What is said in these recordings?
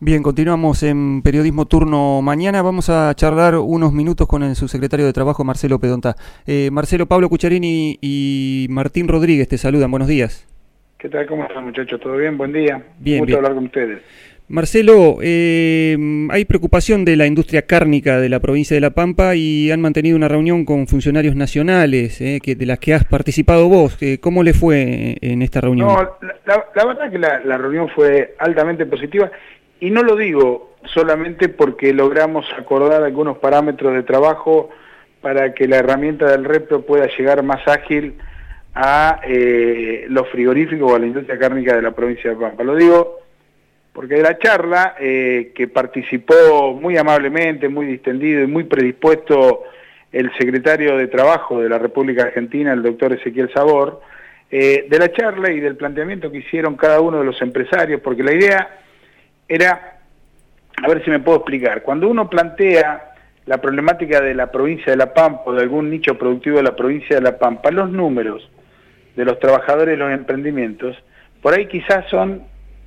Bien, continuamos en Periodismo Turno mañana. Vamos a charlar unos minutos con el subsecretario de Trabajo, Marcelo Pedonta. Eh, Marcelo, Pablo Cucharini y Martín Rodríguez te saludan. Buenos días. ¿Qué tal? ¿Cómo están, muchachos? ¿Todo bien? Buen día. Bien, Un gusto bien. hablar con ustedes. Marcelo, eh, hay preocupación de la industria cárnica de la provincia de La Pampa y han mantenido una reunión con funcionarios nacionales eh, que, de las que has participado vos. Eh, ¿Cómo le fue en esta reunión? No, la, la- la verdad que la, la reunión fue altamente positiva y no lo digo solamente porque logramos acordar algunos parámetros de trabajo para que la herramienta del repro pueda llegar más ágil a eh, los frigoríficos o a la industria cárnica de la provincia de Pampa. Lo digo porque de la charla, eh, que participó muy amablemente, muy distendido y muy predispuesto el secretario de Trabajo de la República Argentina, el doctor Ezequiel Sabor, eh, de la charla y del planteamiento que hicieron cada uno de los empresarios, porque la idea era, a ver si me puedo explicar, cuando uno plantea la problemática de la provincia de La Pampa o de algún nicho productivo de la provincia de La Pampa, los números de los trabajadores de los emprendimientos, por ahí quizás son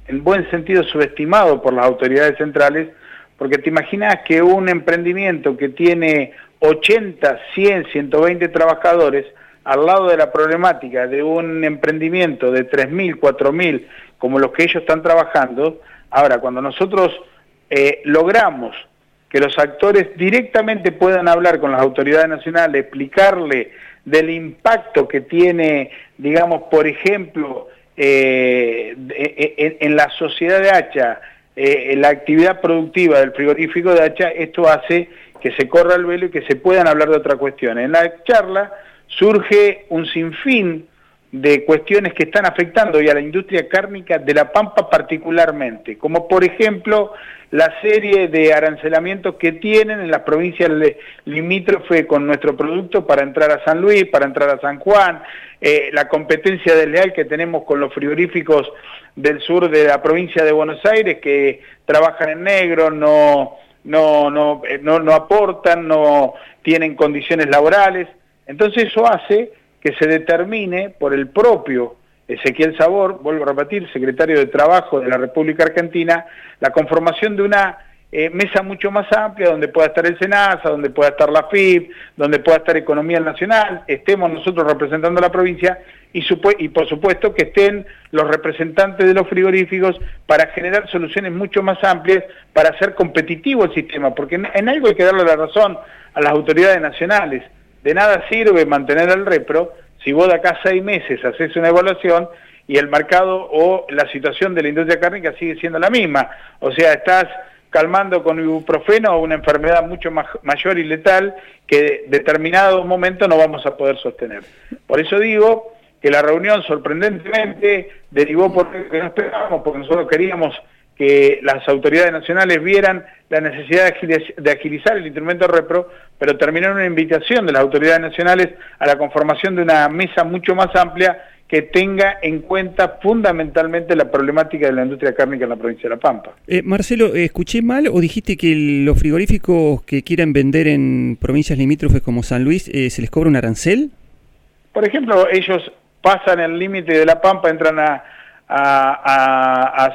en buen sentido subestimados por las autoridades centrales, porque te imaginas que un emprendimiento que tiene 80, 100, 120 trabajadores, al lado de la problemática de un emprendimiento de 3.000, 4.000, como los que ellos están trabajando, ahora cuando nosotros eh, logramos que los actores directamente puedan hablar con las autoridades nacionales, explicarle del impacto que tiene, digamos, por ejemplo, eh, en, en, la sociedad de Hacha, eh, en la actividad productiva del frigorífico de Hacha, esto hace que se corra el velo y que se puedan hablar de otra cuestión. En la charla surge un sinfín de cuestiones que están afectando hoy a la industria cárnica de La Pampa particularmente, como por ejemplo la serie de arancelamientos que tienen en las provincias limítrofes con nuestro producto para entrar a San Luis, para entrar a San Juan, eh, la competencia desleal que tenemos con los frigoríficos del sur de la provincia de Buenos Aires que trabajan en negro, no, no, no, no, no aportan, no tienen condiciones laborales. Entonces eso hace que se determine por el propio Ezequiel Sabor, vuelvo a repetir, secretario de Trabajo de la República Argentina, la conformación de una eh, mesa mucho más amplia donde pueda estar el SENASA, donde pueda estar la FIP, donde pueda estar Economía Nacional, estemos nosotros representando a la provincia y, por supuesto que estén los representantes de los frigoríficos para generar soluciones mucho más amplias para hacer competitivo el sistema, porque en, en algo hay que darle la razón a las autoridades nacionales. De nada sirve mantener el repro si vos de acá seis meses haces una evaluación y el mercado o la situación de la industria cárnica sigue siendo la misma. O sea, estás calmando con ibuprofeno una enfermedad mucho más, mayor y letal que determinado momento no vamos a poder sostener. Por eso digo que la reunión sorprendentemente derivó por lo que no esperábamos, porque nosotros queríamos que las autoridades nacionales vieran la necesidad de agilizar el instrumento repro, pero terminó en una invitación de las autoridades nacionales a la conformación de una mesa mucho más amplia que tenga en cuenta fundamentalmente la problemática de la industria cárnica en la provincia de La Pampa. Eh, Marcelo, ¿escuché mal o dijiste que los frigoríficos que quieran vender en provincias limítrofes como San Luis eh, se les cobra un arancel? Por ejemplo, ellos pasan el límite de La Pampa, entran a, a,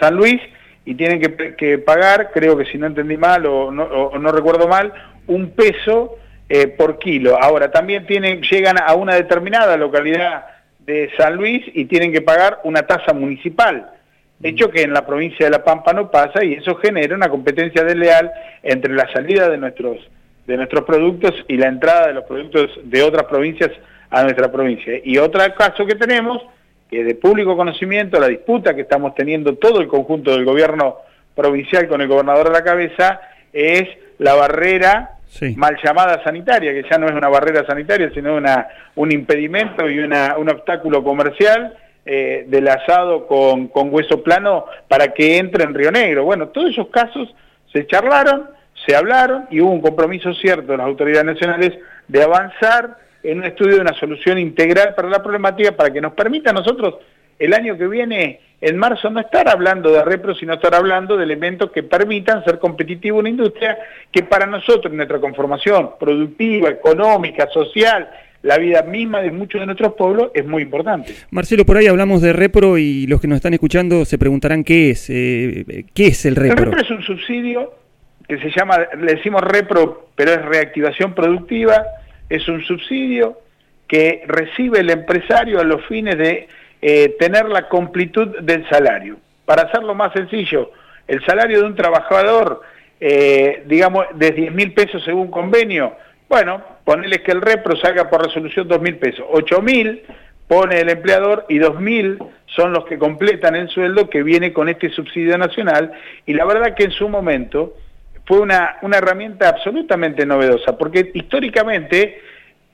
San Luis y tienen que, pagar, creo que si no entendí mal o no, o no recuerdo mal, un peso eh, por kilo. Ahora, también tienen, llegan a una determinada localidad de San Luis y tienen que pagar una tasa municipal, hecho que en la provincia de La Pampa no pasa y eso genera una competencia desleal entre la salida de nuestros, de nuestros productos y la entrada de los productos de otras provincias a nuestra provincia. Y otro caso que tenemos que de público conocimiento, la disputa que estamos teniendo todo el conjunto del gobierno provincial con el gobernador a la cabeza, es la barrera sí. mal llamada sanitaria, que ya no es una barrera sanitaria, sino una, un impedimento y una, un obstáculo comercial eh, del asado con, con hueso plano para que entre en Río Negro. Bueno, todos esos casos se charlaron, se hablaron y hubo un compromiso cierto de las autoridades nacionales de avanzar en un estudio de una solución integral para la problemática para que nos permita a nosotros el año que viene, en marzo, no estar hablando de repro, sino estar hablando de elementos que permitan ser competitivo una industria que para nosotros, nuestra conformación productiva, económica, social, la vida misma de muchos de nuestros pueblos es muy importante. Marcelo, por ahí hablamos de Repro y los que nos están escuchando se preguntarán qué es, eh, qué es el Repro. El Repro es un subsidio que se llama, le decimos Repro, pero es reactivación productiva, es un subsidio que recibe el empresario a los fines de eh, tener la completud del salario. Para hacerlo más sencillo, el salario de un trabajador, eh, digamos, de 10 mil pesos según convenio, bueno, ponerles que el repro salga por resolución 2 mil pesos. 8 mil pone el empleador y 2 mil son los que completan el sueldo que viene con este subsidio nacional. Y la verdad que en su momento fue una, una herramienta absolutamente novedosa, porque históricamente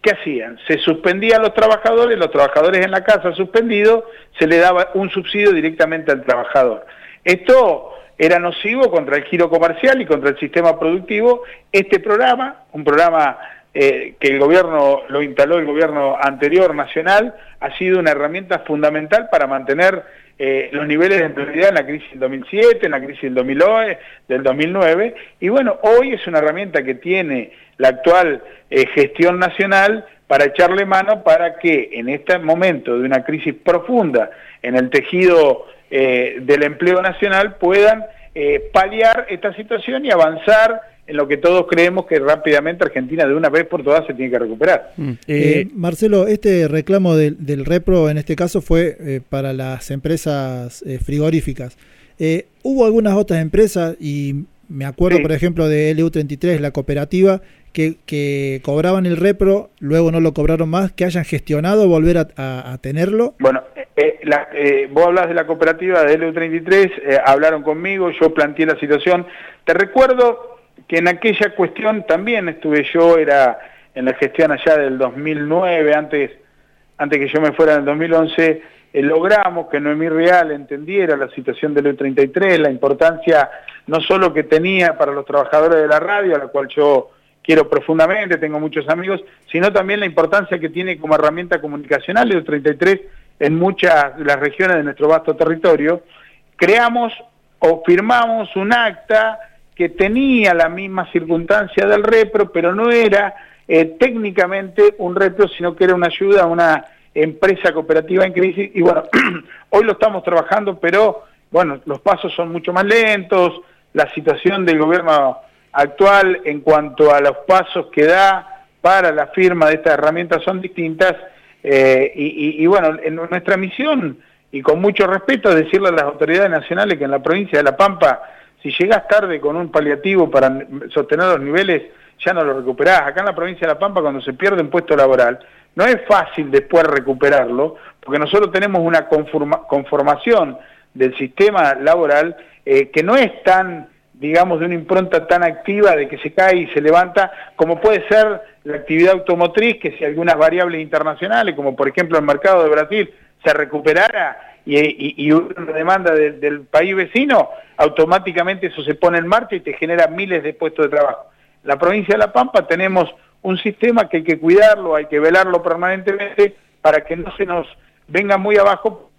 ¿qué hacían? Se suspendían los trabajadores, los trabajadores en la casa suspendidos, se le daba un subsidio directamente al trabajador. Esto era nocivo contra el giro comercial y contra el sistema productivo. Este programa, un programa eh, que el gobierno lo instaló el gobierno anterior nacional, ha sido una herramienta fundamental para mantener eh, los niveles de empleabilidad en la crisis del 2007, en la crisis del 2009, del 2009, y bueno, hoy es una herramienta que tiene la actual eh, gestión nacional para echarle mano para que en este momento de una crisis profunda en el tejido eh, del empleo nacional puedan paliar esta situación y avanzar en lo que todos creemos que rápidamente Argentina de una vez por todas se tiene que recuperar. Mm. Eh, eh, Marcelo, este reclamo del, repro en este caso fue eh, para las empresas frigoríficas. hubo algunas otras empresas y me acuerdo por ejemplo de LU33, la cooperativa, que, cobraban el repro, luego no lo cobraron más, que hayan gestionado volver a, tenerlo. Bueno, la, vos hablas de la cooperativa de LU33, hablaron conmigo, yo planteé la situación. Te recuerdo que en aquella cuestión también estuve yo, era en la gestión allá del 2009, antes, antes que yo me fuera en el 2011, eh, logramos que Noemí Real entendiera la situación del E33, la importancia no solo que tenía para los trabajadores de la radio, a la cual yo quiero profundamente, tengo muchos amigos, sino también la importancia que tiene como herramienta comunicacional el E33 en muchas de las regiones de nuestro vasto territorio. Creamos o firmamos un acta que tenía la misma circunstancia del repro, pero no era eh, técnicamente un repro, sino que era una ayuda a una empresa cooperativa en crisis. Y bueno, hoy lo estamos trabajando, pero bueno, los pasos son mucho más lentos, la situación del gobierno actual en cuanto a los pasos que da para la firma de estas herramientas son distintas. Eh, y, y, bueno, en nuestra misión, y con mucho respeto, es decirle a las autoridades nacionales que en la provincia de La Pampa si llegás tarde con un paliativo para sostener los niveles, ya no lo recuperás. Acá en la provincia de La Pampa, cuando se pierde un puesto laboral, no es fácil después recuperarlo, porque nosotros tenemos una conformación del sistema laboral eh, que no es tan, digamos, de una impronta tan activa de que se cae y se levanta, como puede ser la actividad automotriz, que si algunas variables internacionales, como por ejemplo el mercado de Brasil, se recuperara y, una demanda del país vecino, automáticamente eso se pone en marcha y te genera miles de puestos de trabajo. La provincia de La Pampa tenemos un sistema que hay que cuidarlo, hay que velarlo permanentemente para que no se nos venga muy abajo,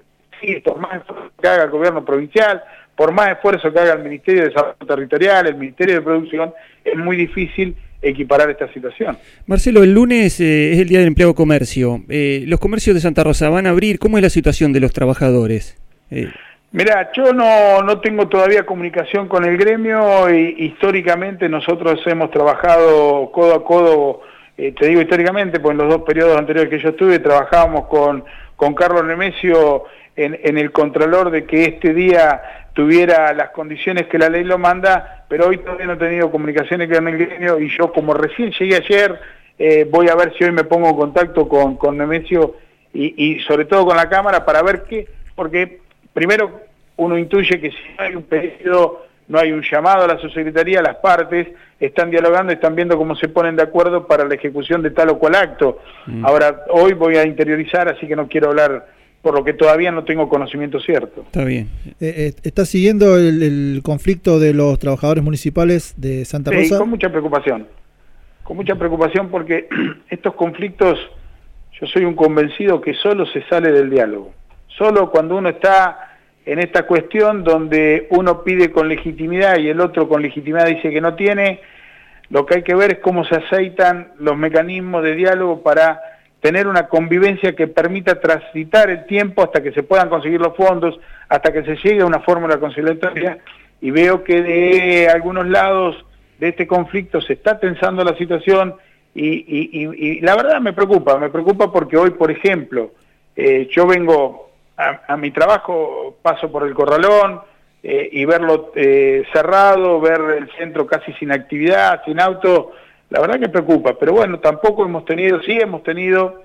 por más esfuerzo que haga el gobierno provincial, por más esfuerzo que haga el Ministerio de Desarrollo Territorial, el Ministerio de Producción, es muy difícil equiparar esta situación. Marcelo, el lunes eh, es el Día del Empleo Comercio. Eh, ¿Los comercios de Santa Rosa van a abrir? ¿Cómo es la situación de los trabajadores? Eh. Mira, yo no, no tengo todavía comunicación con el gremio y históricamente nosotros hemos trabajado codo a codo, te digo históricamente, pues en los dos periodos anteriores que yo estuve trabajábamos con, con Carlos Nemesio en, en el Contralor de que este día tuviera las condiciones que la ley lo manda, pero hoy todavía no he tenido comunicaciones con el gremio y yo como recién llegué ayer, eh, voy a ver si hoy me pongo en contacto con, con Nemesio y, sobre todo con la Cámara para ver qué, porque primero uno intuye que si no hay un pedido, no hay un llamado a la subsecretaría, las partes están dialogando, están viendo cómo se ponen de acuerdo para la ejecución de tal o cual acto. Mm. Ahora, hoy voy a interiorizar, así que no quiero hablar por lo que todavía no tengo conocimiento cierto. Está bien. Eh, eh, ¿Está siguiendo el, conflicto de los trabajadores municipales de Santa Rosa? Sí, con mucha preocupación. Con mucha preocupación porque estos conflictos, yo soy un convencido que solo se sale del diálogo. Solo cuando uno está en esta cuestión donde uno pide con legitimidad y el otro con legitimidad dice que no tiene, lo que hay que ver es cómo se aceitan los mecanismos de diálogo para tener una convivencia que permita transitar el tiempo hasta que se puedan conseguir los fondos, hasta que se llegue a una fórmula conciliatoria, y veo que de algunos lados de este conflicto se está tensando la situación, y, la verdad me preocupa, me preocupa porque hoy, por ejemplo, eh, yo vengo a, mi trabajo, paso por el corralón, eh, y verlo eh, cerrado, ver el centro casi sin actividad, sin auto, la verdad que preocupa, pero bueno, tampoco hemos tenido, sí hemos tenido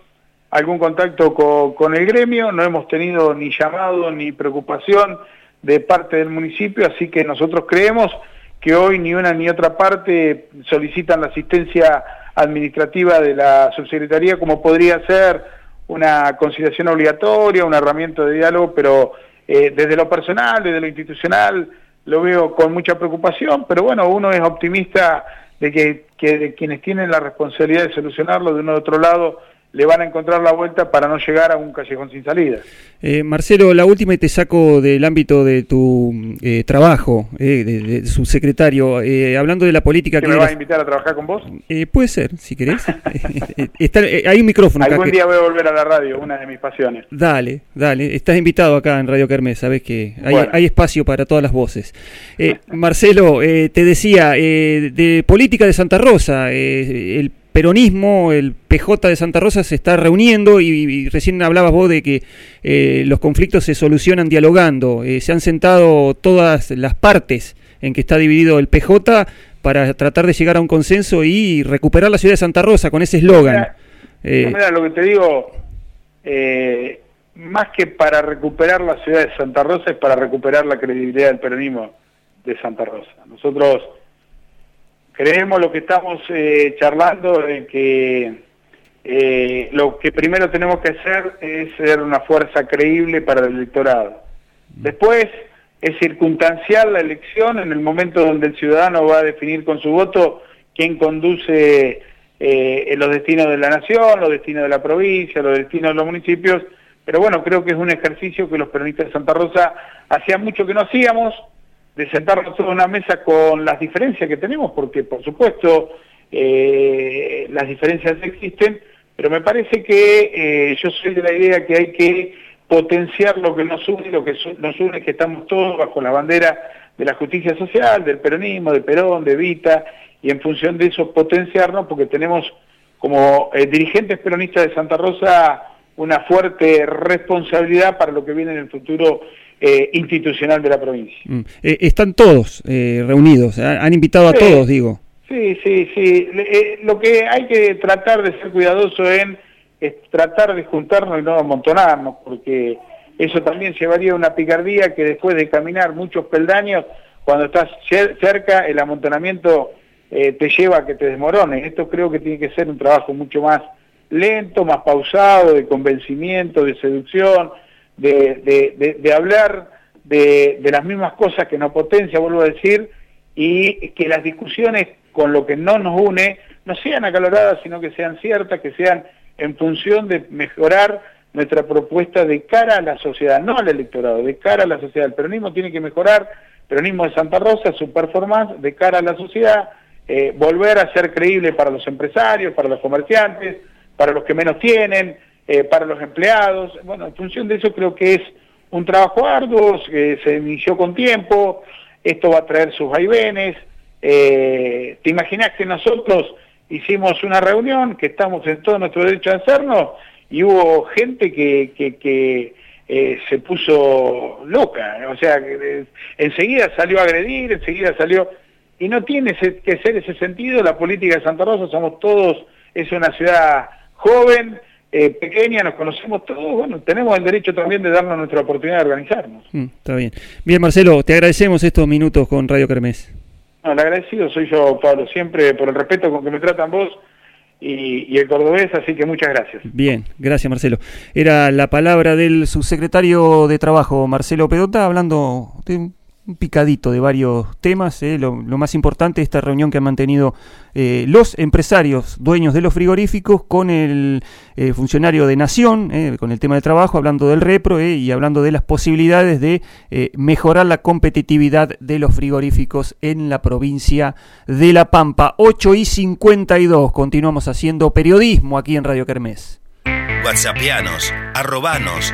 algún contacto con, el gremio, no hemos tenido ni llamado ni preocupación de parte del municipio, así que nosotros creemos que hoy ni una ni otra parte solicitan la asistencia administrativa de la subsecretaría como podría ser una conciliación obligatoria, una herramienta de diálogo, pero eh, desde lo personal, desde lo institucional, lo veo con mucha preocupación, pero bueno, uno es optimista de que, que quienes tienen la responsabilidad de solucionarlo de de otro lado le van a encontrar la vuelta para no llegar a un callejón sin salida. Eh, Marcelo, la última y te saco del ámbito de tu eh, trabajo, eh, de, subsecretario, eh, hablando de la política que... ¿Me vas a invitar a trabajar con vos? puede ser, si querés. hay un micrófono Algún día voy a volver a la radio, una de mis pasiones. Dale, dale, estás invitado acá en Radio Kermés, sabes que hay, espacio para todas las voces. Marcelo, te decía, de política de Santa Rosa, el peronismo, el PJ de Santa Rosa se está reuniendo y, recién hablabas vos de que eh, los conflictos se solucionan dialogando. Eh, se han sentado todas las partes en que está dividido el PJ para tratar de llegar a un consenso y recuperar la ciudad de Santa Rosa con ese eslogan. Eh, lo que te digo, más que para recuperar la ciudad de Santa Rosa es para recuperar la credibilidad del peronismo de Santa Rosa. Nosotros creemos lo que estamos eh, charlando de que eh, lo que primero tenemos que hacer es ser una fuerza creíble para el electorado. Después es circunstancial la elección en el momento donde el ciudadano va a definir con su voto quién conduce eh, los destinos de la nación, los destinos de la provincia, los destinos de los municipios, pero bueno, creo que es un ejercicio que los peronistas de Santa Rosa hacía mucho que no hacíamos, de sentarnos todos en una mesa con las diferencias que tenemos, porque por supuesto eh, las diferencias existen, pero me parece que eh, yo soy de la idea que hay que potenciar lo que nos une, lo que nos une es que estamos todos bajo la bandera de la justicia social, del peronismo, de Perón, de Vita, y en función de eso potenciarnos, porque tenemos como eh, dirigentes peronistas de Santa Rosa una fuerte responsabilidad para lo que viene en el futuro eh, institucional de la provincia. Mm. Eh, están todos eh, reunidos, han invitado a todos, digo. Sí, sí, sí. lo que hay que tratar de ser cuidadoso en es tratar de juntarnos y no amontonarnos, porque eso también llevaría a una picardía que después de caminar muchos peldaños, cuando estás cerca, el amontonamiento te lleva a que te desmorones. Esto creo que tiene que ser un trabajo mucho más lento, más pausado, de convencimiento, de seducción, de, hablar de, las mismas cosas que nos potencia, vuelvo a decir, y que las discusiones con lo que no nos une no sean acaloradas, sino que sean ciertas, que sean en función de mejorar nuestra propuesta de cara a la sociedad, no al electorado, de cara a la sociedad. El peronismo tiene que mejorar, el peronismo de Santa Rosa, su performance de cara a la sociedad, eh, volver a ser creíble para los empresarios, para los comerciantes, para los que menos tienen, eh, para los empleados. Bueno, en función de eso creo que es un trabajo arduo, se inició con tiempo, esto va a traer sus vaivenes. Eh, ¿Te imaginas que nosotros hicimos una reunión, que estamos en todo nuestro derecho a hacernos, y hubo gente que, que, eh, se puso loca, o sea, enseguida salió a agredir, enseguida salió... Y no tiene que ser ese sentido la política de Santa Rosa, somos todos, es una ciudad joven, eh, pequeña, nos conocemos todos, bueno, tenemos el derecho también de darnos nuestra oportunidad de organizarnos. Mm, está bien. Bien, Marcelo, te agradecemos estos minutos con Radio Kermés. No, el agradecido soy yo, Pablo, siempre por el respeto con que me tratan vos y, el cordobés, así que muchas gracias. Bien, gracias Marcelo. Era la palabra del subsecretario de Trabajo, Marcelo Pedota, hablando de un picadito de varios temas. Eh, lo, más importante, esta reunión que han mantenido eh, los empresarios dueños de los frigoríficos con el eh, funcionario de Nación, con el tema de trabajo, hablando del repro y hablando de las posibilidades de mejorar la competitividad de los frigoríficos en la provincia de La Pampa. 8 y 52, continuamos haciendo periodismo aquí en Radio Kermés. Whatsappianos, arrobanos,